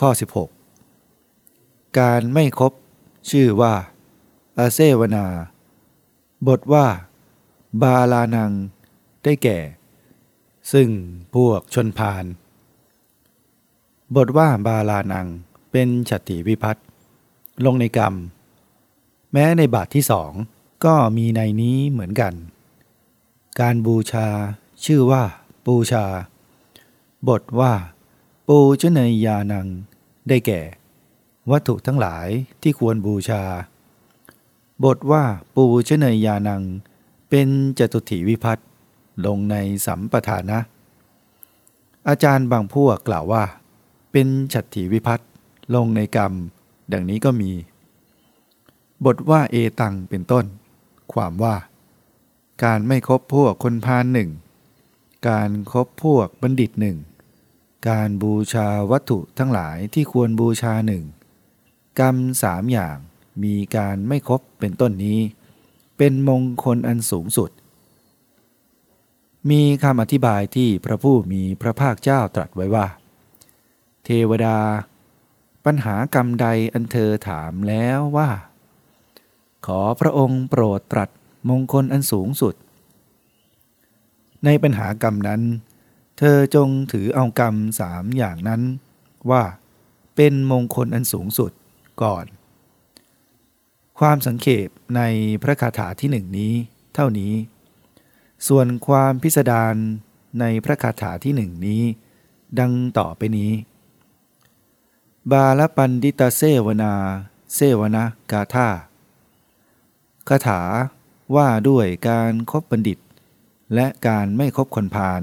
ข้อ 16 การไม่คบ ชื่อว่า อาเซวนา บทว่า บาลานัง ได้แก่ ซึ่งพวกชนพาน บทว่าบาลานังเป็นฉัตติวิพัตลงในกรรม แม้ในบาทที่สองก็มีในนี้เหมือนกัน การบูชา ชื่อว่า ปูชา บทว่า ปูชนยานัง ได้แก่ วัตถุทั้งหลายที่ควรบูชา บทว่าปูชนยานัง เป็นจตุถีวิพัตลงในสัมปทานะ อาจารย์บางพวกกล่าวว่า เป็นฉัตถีวิพัตลงในกรรม ดังนี้ก็มี บทว่าเอตังเป็นต้น ความว่า การไม่คบพวกคนพาลหนึ่ง การครบพวกบัณฑิตหนึ่ง การบูชาวัตถุทั้งหลายที่ควรบูชาหนึ่งกรรมสามอย่างมีการไม่ครบเป็นต้นนี้ เป็นมงคลอันสูงสุด มีคำอธิบายที่พระผู้มีพระภาคเจ้าตรัสไว้ว่า เทวดา ปัญหากรรมใดอันเธอถามแล้วว่า ขอพระองค์โปรดตรัสมงคลอันสูงสุด ในปัญหากรรมนั้น เธอจงถือเอากรรมสามอย่างนั้น ว่าเป็นมงคลอันสูงสุดก่อน ความสังเขปในพระคาถาที่หนึ่งนี้เท่านี้ ส่วนความพิสดารในพระคาถาที่หนึ่งนี้ ดังต่อไปนี้ บาลปันดิตาเซวนา เซวนะกาธาคาถาว่าด้วยการครบบัณฑิต และการไม่คบคนพาล